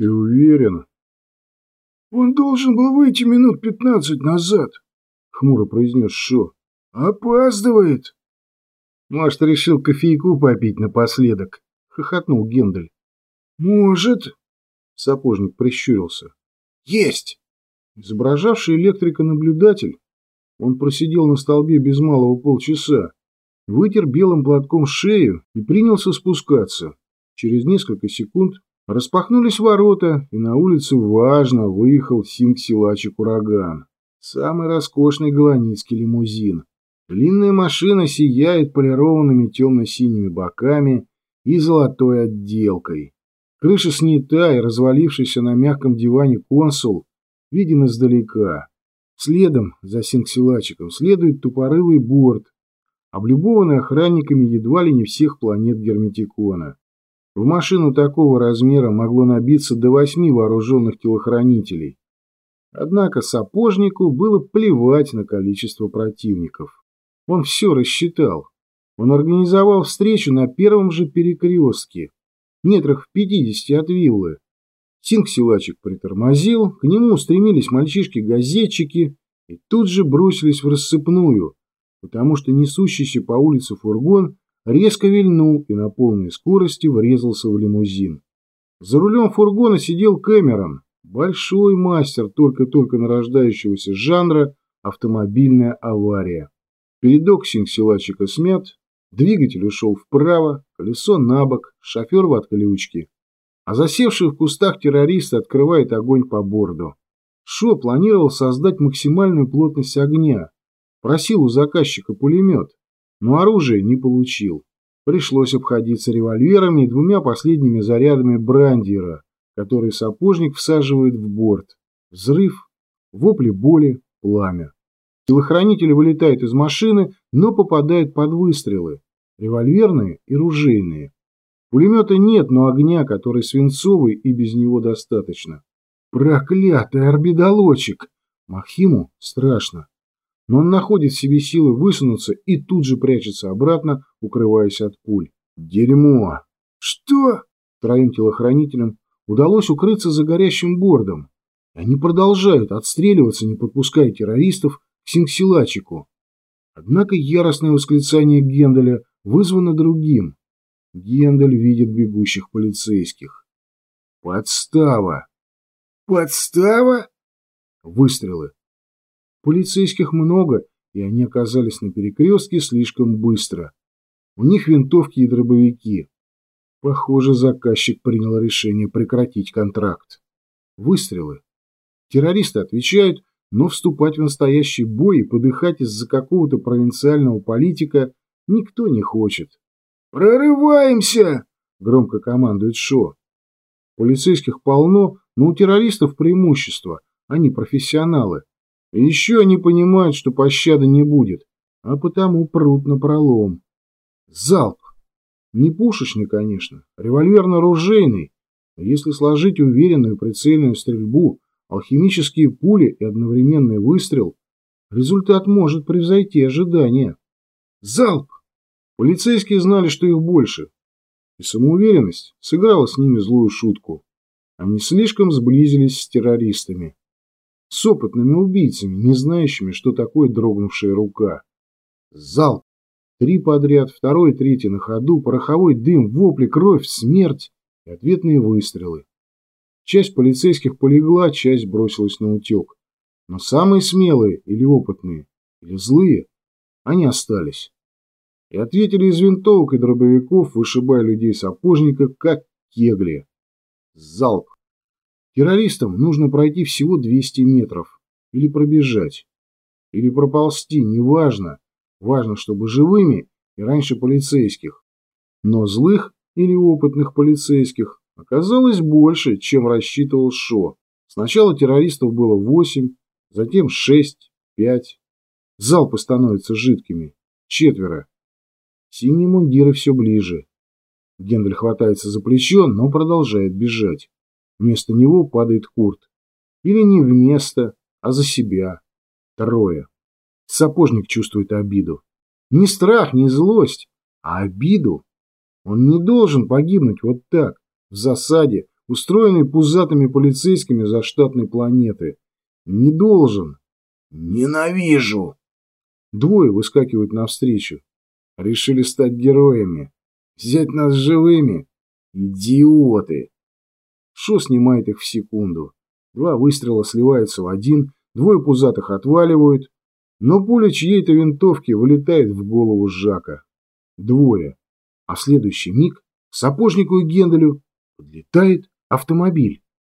Ты уверен? Он должен был выйти минут пятнадцать назад, хмуро произнес Шо. Опаздывает. Может, решил кофейку попить напоследок, хохотнул Гендель. Может. Сапожник прищурился. Есть. Изображавший электрика наблюдатель, он просидел на столбе без малого полчаса, вытер белым платком шею и принялся спускаться. Через несколько секунд распахнулись ворота, и на улицу важно выехал синг-силачик «Ураган». Самый роскошный голоницкий лимузин. Длинная машина сияет полированными темно-синими боками и золотой отделкой. Крыша снята, и развалившийся на мягком диване консул виден издалека. Следом за синксилачиком следует тупорылый борт, облюбованный охранниками едва ли не всех планет Герметикона. В машину такого размера могло набиться до восьми вооруженных телохранителей. Однако сапожнику было плевать на количество противников. Он все рассчитал. Он организовал встречу на первом же перекрестке, метрах в пятидесяти от виллы. Синг-силачик притормозил, к нему устремились мальчишки-газетчики и тут же бросились в рассыпную, потому что несущийся по улице фургон резко вильнул и на полной скорости врезался в лимузин. За рулем фургона сидел Кэмерон, большой мастер только-только нарождающегося жанра автомобильная авария. Передок синг-силачика смят, двигатель ушел вправо, колесо на бок, шофер в отключке. А засевший в кустах террорист открывает огонь по борду. Шо планировал создать максимальную плотность огня. Просил у заказчика пулемет, но оружие не получил. Пришлось обходиться револьверами и двумя последними зарядами брандера, которые сапожник всаживает в борт. Взрыв, вопли боли, пламя. Телохранители вылетают из машины, но попадают под выстрелы. Револьверные и ружейные. Пулемета нет, но огня, который свинцовый, и без него достаточно. Проклятый орбидолочек! Махиму страшно. Но он находит в себе силы высунуться и тут же прячется обратно, укрываясь от пуль. Дерьмо! Что? Троим телохранителям удалось укрыться за горящим бордом. Они продолжают отстреливаться, не подпуская террористов Синксилачику. Однако яростное восклицание Генделя вызвано другим. Гендель видит бегущих полицейских. Подстава! Подстава? Выстрелы. Полицейских много, и они оказались на перекрестке слишком быстро. У них винтовки и дробовики. Похоже, заказчик принял решение прекратить контракт. Выстрелы. Террористы отвечают, но вступать в настоящий бой и подыхать из-за какого-то провинциального политика никто не хочет. «Прорываемся!» – громко командует Шо. Полицейских полно, но у террористов преимущество, они профессионалы. Еще они понимают, что пощады не будет, а потому прут на пролом. Залп. Не пушечный, конечно, револьверно-ружейный, но если сложить уверенную прицельную стрельбу – алхимические пули и одновременный выстрел, результат может превзойти ожидания. Залп! Полицейские знали, что их больше, и самоуверенность сыграла с ними злую шутку. Они слишком сблизились с террористами, с опытными убийцами, не знающими, что такое дрогнувшая рука. Залп! Три подряд, второй и третий на ходу, пороховой дым, вопли, кровь, смерть и ответные выстрелы. Часть полицейских полегла, часть бросилась на утек. Но самые смелые или опытные, или злые, они остались. И ответили из винтовок и дробовиков, вышибая людей сапожника, как кегли. Залп. Террористам нужно пройти всего 200 метров. Или пробежать. Или проползти, неважно. Важно, чтобы живыми и раньше полицейских. Но злых или опытных полицейских оказалось больше, чем рассчитывал Шо. Сначала террористов было восемь, затем шесть, пять. Залпы становятся жидкими. Четверо. Синие мундиры все ближе. Гендель хватается за плечо, но продолжает бежать. Вместо него падает Курт. Или не вместо, а за себя. Трое. Сапожник чувствует обиду. Не страх, не злость, а обиду. Он не должен погибнуть вот так в засаде, устроенный пузатыми полицейскими заштатной планеты. Не должен. Ненавижу. Двое выскакивают навстречу. Решили стать героями. Взять нас живыми. Идиоты. Шо снимает их в секунду. Два выстрела сливаются в один, двое пузатых отваливают, но пуля чьей-то винтовки вылетает в голову Жака. Двое. А в следующий миг сапожнику и Генделю подлетает автомобиль.